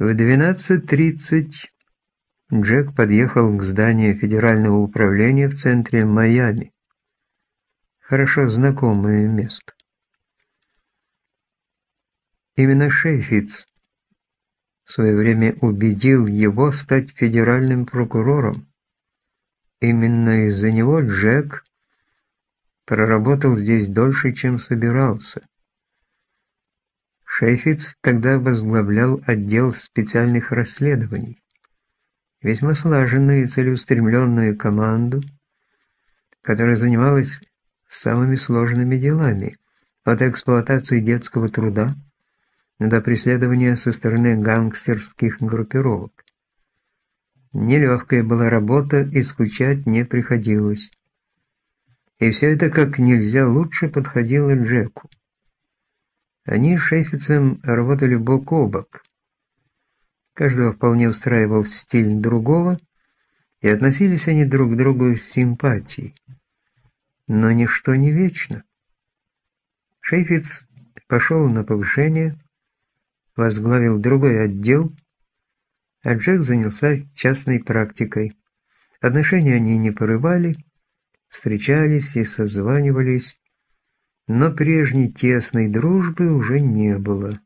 В 12.30 Джек подъехал к зданию федерального управления в центре Майами. Хорошо знакомое место. Именно Шейфиц в свое время убедил его стать федеральным прокурором. Именно из-за него Джек проработал здесь дольше, чем собирался. Шейфиц тогда возглавлял отдел специальных расследований. Весьма слаженную и целеустремленную команду, которая занималась самыми сложными делами, от эксплуатации детского труда до преследования со стороны гангстерских группировок. Нелегкая была работа, исключать не приходилось. И все это как нельзя лучше подходило Джеку. Они с Шейфицем работали бок о бок. Каждого вполне устраивал стиль другого, и относились они друг к другу с симпатией. Но ничто не вечно. Шейфиц пошел на повышение, возглавил другой отдел, а Джек занялся частной практикой. Отношения они не порывали, встречались и созванивались, но прежней тесной дружбы уже не было.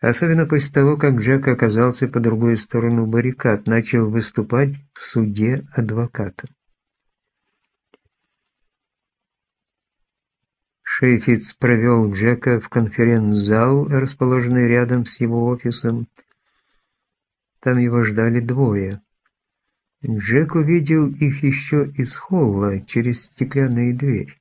Особенно после того, как Джек оказался по другой сторону баррикад, начал выступать в суде адвокатом. Шейфиц провел Джека в конференц-зал, расположенный рядом с его офисом. Там его ждали двое. Джек увидел их еще из холла через стеклянную дверь.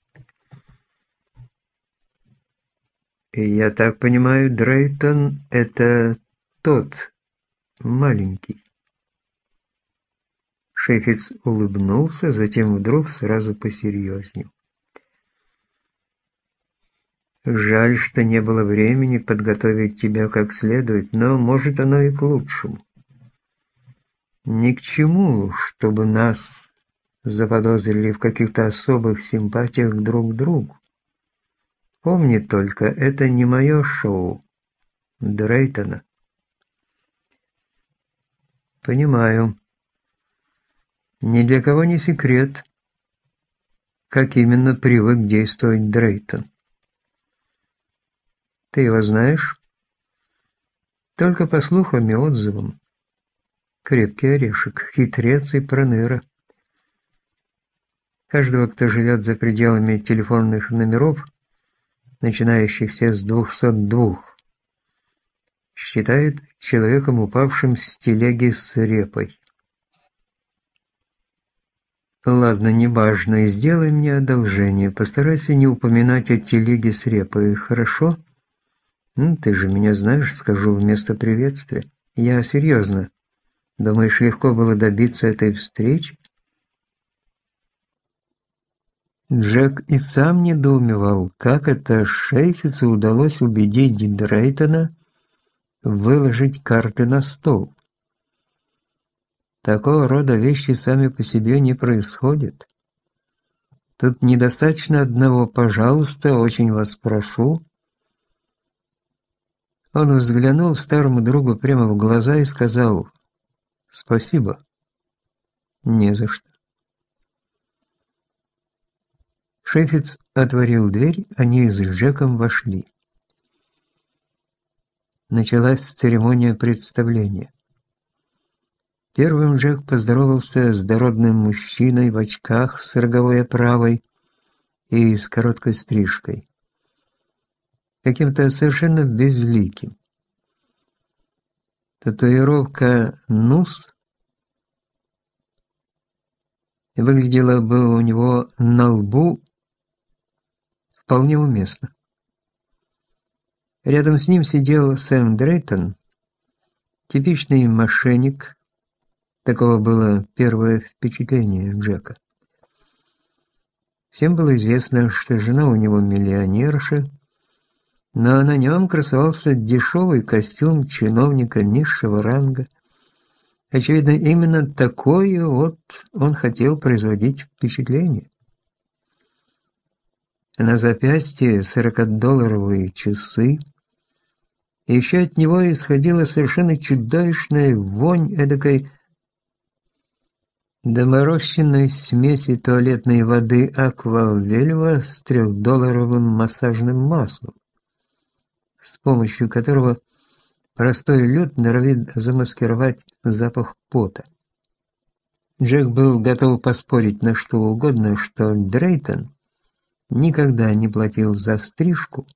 «Я так понимаю, Дрейтон — это тот, маленький». Шефиц улыбнулся, затем вдруг сразу посерьезнел. «Жаль, что не было времени подготовить тебя как следует, но, может, оно и к лучшему. Ни к чему, чтобы нас заподозрили в каких-то особых симпатиях друг к другу. Помни только, это не мое шоу. Дрейтона. Понимаю. Ни для кого не секрет, как именно привык действовать Дрейтон. Ты его знаешь? Только по слухам и отзывам. Крепкий орешек, хитрец и проныра. Каждого, кто живет за пределами телефонных номеров, начинающихся с 202, считает человеком, упавшим с телеги с репой. Ладно, неважно, сделай мне одолжение, постарайся не упоминать о телеге с репой, хорошо? Ну, ты же меня знаешь, скажу вместо приветствия. Я серьезно. Думаешь, легко было добиться этой встречи? Джек и сам недоумевал, как это Шейфицу удалось убедить Дрейтона выложить карты на стол. Такого рода вещи сами по себе не происходят. Тут недостаточно одного «пожалуйста, очень вас прошу». Он взглянул старому другу прямо в глаза и сказал «Спасибо». «Не за что». Шефиц отворил дверь, они с Джеком вошли. Началась церемония представления. Первым Джек поздоровался с дородным мужчиной в очках с роговой оправой и с короткой стрижкой. Каким-то совершенно безликим. Татуировка «Нус» выглядела бы у него на лбу вполне уместно. Рядом с ним сидел Сэм Дрейтон, типичный мошенник. Таково было первое впечатление Джека. Всем было известно, что жена у него миллионерша, но на нем красовался дешевый костюм чиновника низшего ранга. Очевидно, именно такое вот он хотел производить впечатление. На запястье сорокадолларовые часы, И еще от него исходила совершенно чудовищная вонь эдакой доморощенной смеси туалетной воды аквавельва с трехдолларовым массажным маслом, с помощью которого простой люд норовит замаскировать запах пота. Джек был готов поспорить на что угодно, что Дрейтон никогда не платил за стрижку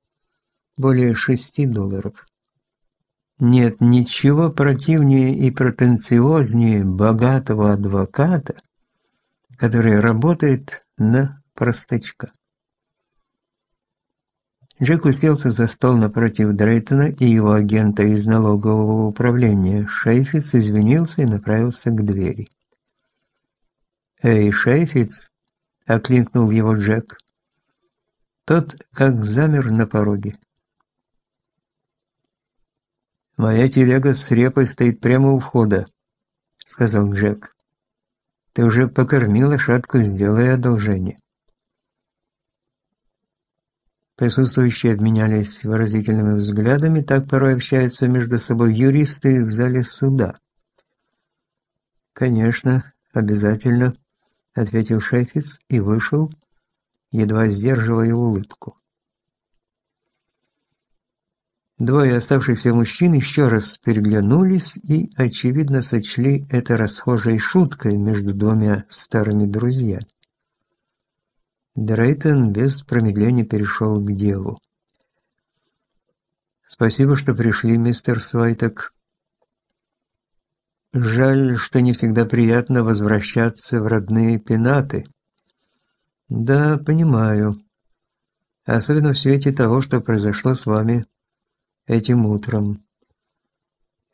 более шести долларов. Нет ничего противнее и претенциознее богатого адвоката, который работает на простачка. Джек уселся за стол напротив Дрейтона и его агента из налогового управления. Шейфиц извинился и направился к двери. «Эй, Шейфиц!» — окликнул его Джек. Тот как замер на пороге. «Моя телега с репой стоит прямо у входа», — сказал Джек. «Ты уже покормил лошадку, сделай одолжение». Присутствующие обменялись выразительными взглядами, так порой общаются между собой юристы в зале суда. «Конечно, обязательно», — ответил Шефиц и вышел, едва сдерживая улыбку. Двое оставшихся мужчин еще раз переглянулись и, очевидно, сочли это расхожей шуткой между двумя старыми друзьями. Дрейтон без промедления перешел к делу. «Спасибо, что пришли, мистер Свайток. Жаль, что не всегда приятно возвращаться в родные пенаты. Да, понимаю. Особенно в свете того, что произошло с вами этим утром.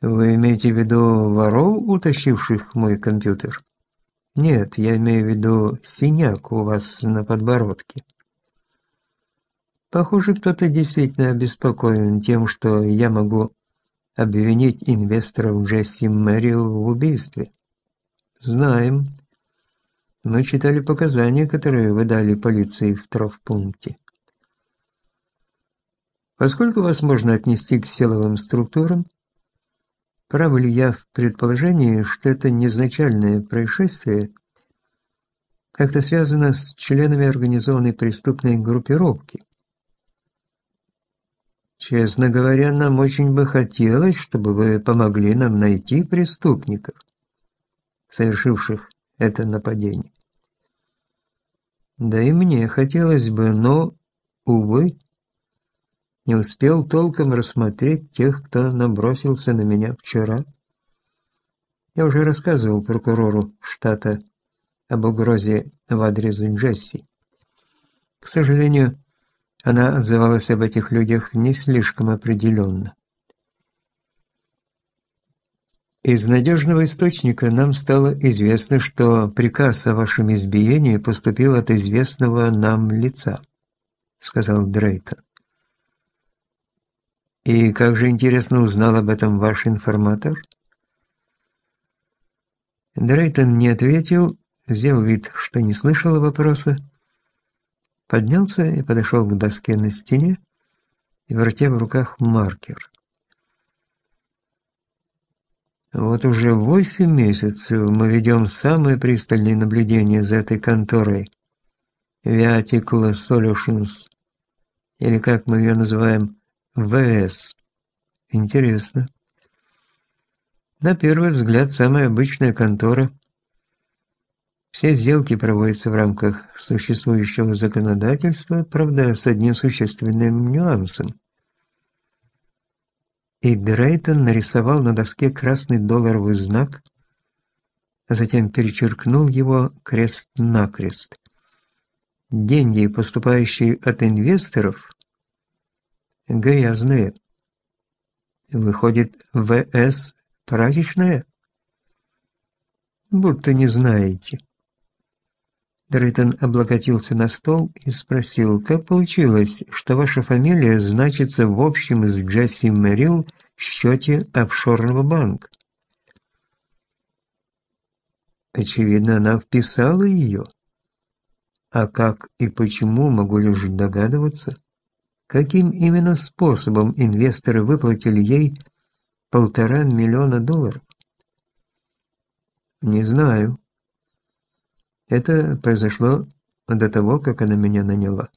Вы имеете в виду воров, утащивших мой компьютер? Нет, я имею в виду синяк у вас на подбородке. Похоже, кто-то действительно обеспокоен тем, что я могу обвинить инвесторов Джесси Мэрил в убийстве. Знаем. Мы читали показания, которые вы дали полиции в травпункте. Поскольку вас можно отнести к силовым структурам, прав ли я в предположении, что это незначительное происшествие как-то связано с членами организованной преступной группировки, Честно говоря, нам очень бы хотелось, чтобы вы помогли нам найти преступников, совершивших это нападение. Да и мне хотелось бы, но, увы, не успел толком рассмотреть тех, кто набросился на меня вчера. Я уже рассказывал прокурору штата об угрозе в адрес Джесси. К сожалению, она отзывалась об этих людях не слишком определенно. Из надежного источника нам стало известно, что приказ о вашем избиении поступил от известного нам лица, сказал Дрейтон. И как же интересно узнал об этом ваш информатор? Дрейтон не ответил, сделал вид, что не слышал вопроса, поднялся и подошел к доске на стене вертя в руках маркер. Вот уже восемь месяцев мы ведем самое пристальное наблюдение за этой конторой Viatical Solutions, или как мы ее называем, ВС. Интересно. На первый взгляд, самая обычная контора – все сделки проводятся в рамках существующего законодательства, правда, с одним существенным нюансом. И Дрейтон нарисовал на доске красный долларовый знак, а затем перечеркнул его крест-накрест. Деньги, поступающие от инвесторов, грязные. Выходит, ВС прачечная? Будто не знаете. Дрейтон облокотился на стол и спросил, как получилось, что ваша фамилия значится в общем с Джесси Мэрил счете офшорного банка? Очевидно, она вписала ее. А как и почему, могу лишь догадываться. Каким именно способом инвесторы выплатили ей полтора миллиона долларов? Не знаю. Это произошло до того, как она меня наняла.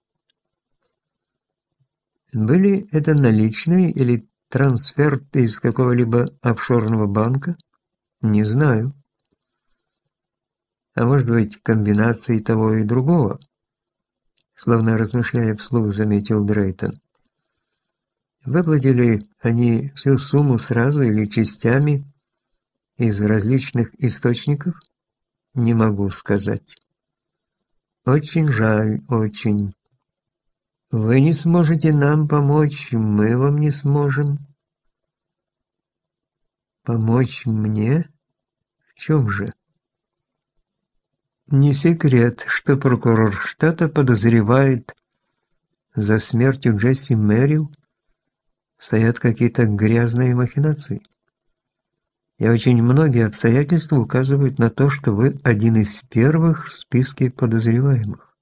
Были это наличные или трансфер из какого-либо офшорного банка? Не знаю. А может быть, комбинации того и другого? Словно размышляя вслух, заметил Дрейтон. Выплатили они всю сумму сразу или частями из различных источников? Не могу сказать. Очень жаль, очень. Вы не сможете нам помочь, мы вам не сможем. Помочь мне? В чем же? Не секрет, что прокурор штата подозревает за смертью Джесси Мэрил стоят какие-то грязные махинации. И очень многие обстоятельства указывают на то, что вы один из первых в списке подозреваемых.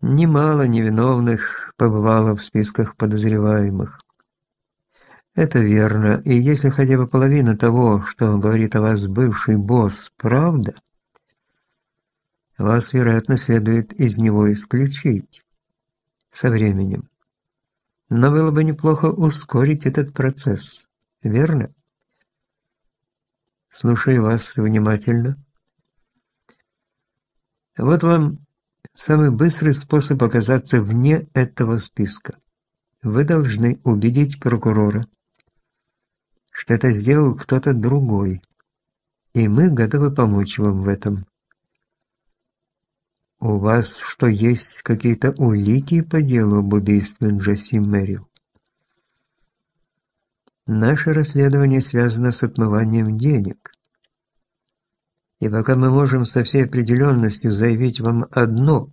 Немало невиновных побывало в списках подозреваемых. Это верно, и если хотя бы половина того, что говорит о вас бывший босс, правда, вас, вероятно, следует из него исключить со временем. Но было бы неплохо ускорить этот процесс верно? Слушаю вас внимательно. Вот вам самый быстрый способ оказаться вне этого списка. Вы должны убедить прокурора, что это сделал кто-то другой, и мы готовы помочь вам в этом. У вас что, есть какие-то улики по делу об убийстве Джесси Мэрил? Наше расследование связано с отмыванием денег. И пока мы можем со всей определенностью заявить вам одно,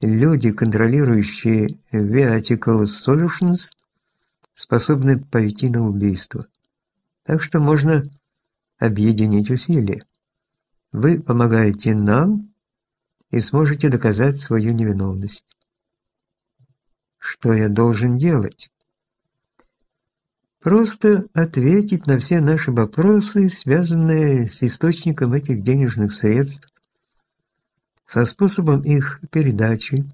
люди, контролирующие Viatical Solutions, способны пойти на убийство. Так что можно объединить усилия. Вы помогаете нам и сможете доказать свою невиновность. Что я должен делать? Просто ответить на все наши вопросы, связанные с источником этих денежных средств, со способом их передачи.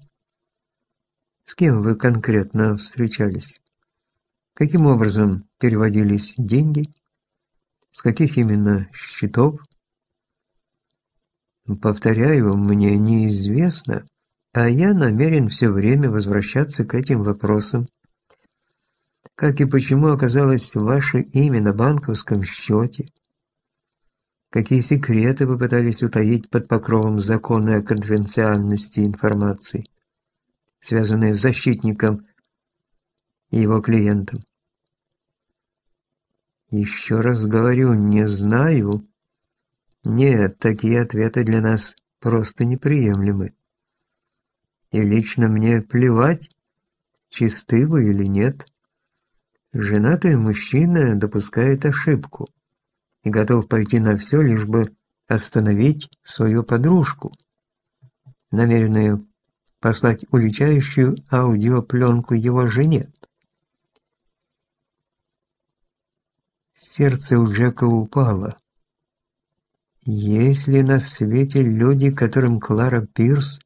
С кем вы конкретно встречались? Каким образом переводились деньги? С каких именно счетов? Повторяю, мне неизвестно, а я намерен все время возвращаться к этим вопросам как и почему оказалось ваше имя на банковском счете? Какие секреты вы пытались утаить под покровом закона о конфиденциальности информации, связанные с защитником и его клиентом? Еще раз говорю, не знаю. Нет, такие ответы для нас просто неприемлемы. И лично мне плевать, чисты вы или нет. Женатый мужчина допускает ошибку и готов пойти на все, лишь бы остановить свою подружку, намеренную послать уличающую аудиопленку его жене. Сердце у Джека упало. Есть ли на свете люди, которым Клара Пирс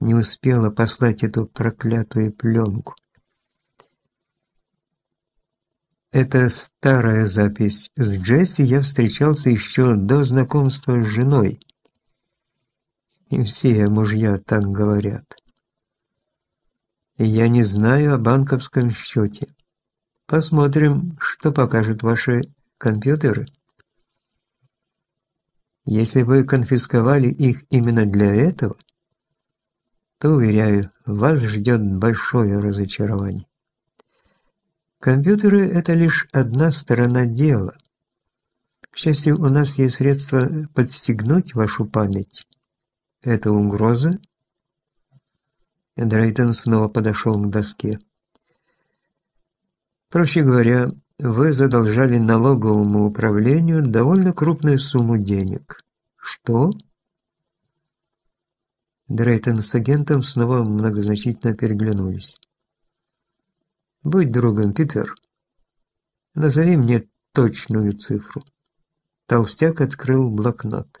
не успела послать эту проклятую пленку? Это старая запись. С Джесси я встречался еще до знакомства с женой. И все мужья так говорят. Я не знаю о банковском счете. Посмотрим, что покажут ваши компьютеры. Если вы конфисковали их именно для этого, то, уверяю, вас ждет большое разочарование. Компьютеры – это лишь одна сторона дела. К счастью, у нас есть средства подстегнуть вашу память. Это угроза? Дрейтон снова подошел к доске. Проще говоря, вы задолжали налоговому управлению довольно крупную сумму денег. Что? Дрейтон с агентом снова многозначительно переглянулись. «Будь другом, Питер. Назови мне точную цифру». Толстяк открыл блокнот.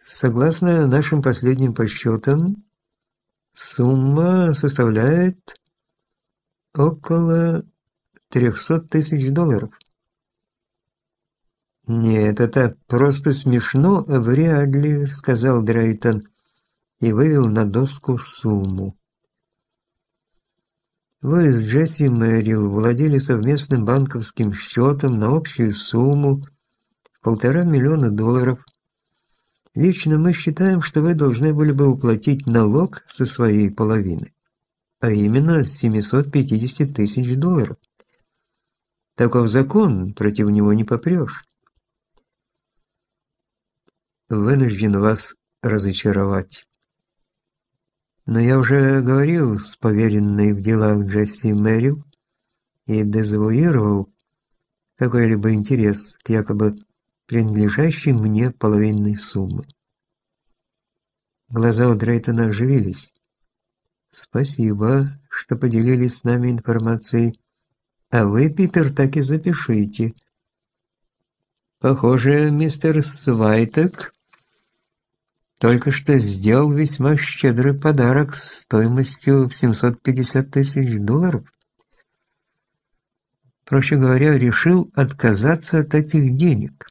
Согласно нашим последним подсчетам, сумма составляет около 300 тысяч долларов. «Нет, это просто смешно, вряд ли», — сказал Дрейтон и вывел на доску сумму. Вы с Джесси Мэрил владели совместным банковским счетом на общую сумму полтора миллиона долларов. Лично мы считаем, что вы должны были бы уплатить налог со своей половины, а именно 750 тысяч долларов. Таков закон, против него не попрешь вынужден вас разочаровать. Но я уже говорил с поверенной в делах Джесси Мэрил и дезавуировал какой-либо интерес к якобы принадлежащей мне половинной суммы. Глаза у Дрейтона оживились. «Спасибо, что поделились с нами информацией. А вы, Питер, так и запишите». «Похоже, мистер Свайтек только что сделал весьма щедрый подарок стоимостью в 750 тысяч долларов. Проще говоря, решил отказаться от этих денег.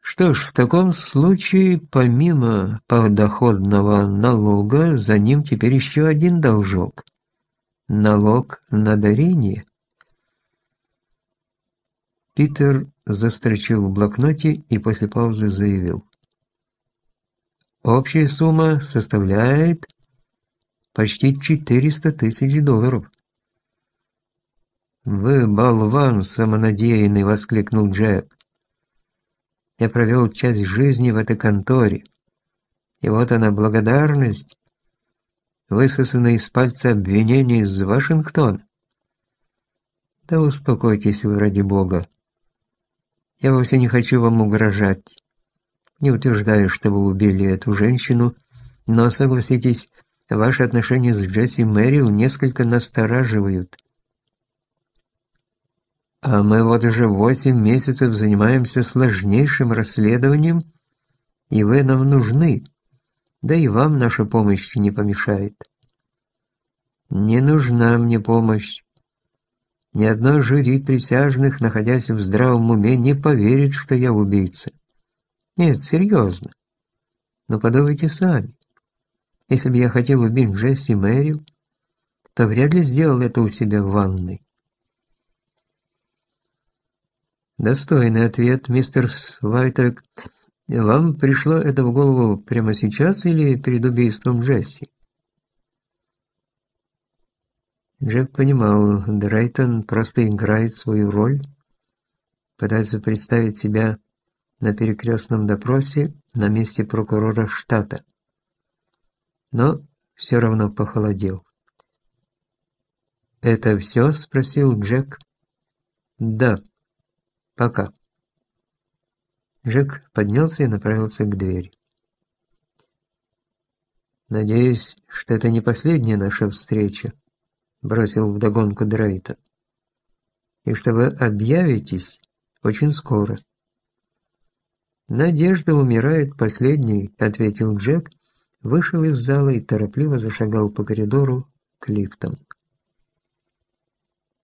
Что ж, в таком случае, помимо подоходного налога, за ним теперь еще один должок. Налог на дарение. Питер застрочил в блокноте и после паузы заявил. Общая сумма составляет почти 400 тысяч долларов. «Вы болван самонадеянный!» — воскликнул Джек. «Я провел часть жизни в этой конторе, и вот она благодарность, высосанная из пальца обвинения из Вашингтона. Да успокойтесь вы ради бога. Я вовсе не хочу вам угрожать. Не утверждаю, что вы убили эту женщину, но, согласитесь, ваши отношения с Джесси Мэрил несколько настораживают. А мы вот уже восемь месяцев занимаемся сложнейшим расследованием, и вы нам нужны, да и вам наша помощь не помешает. Не нужна мне помощь. Ни одно жюри присяжных, находясь в здравом уме, не поверит, что я убийца. Нет, серьезно. Но подумайте сами. Если бы я хотел убить Джесси Мэрил, то вряд ли сделал это у себя в ванной. Достойный ответ, мистер Свайтек. Вам пришло это в голову прямо сейчас или перед убийством Джесси? Джек понимал, Дрейтон просто играет свою роль, пытается представить себя на перекрестном допросе на месте прокурора штата. Но все равно похолодел. «Это все?» – спросил Джек. «Да. Пока». Джек поднялся и направился к двери. «Надеюсь, что это не последняя наша встреча», – бросил вдогонку Дрейта. «И что вы объявитесь очень скоро». «Надежда умирает последней», — ответил Джек, вышел из зала и торопливо зашагал по коридору к лифтам.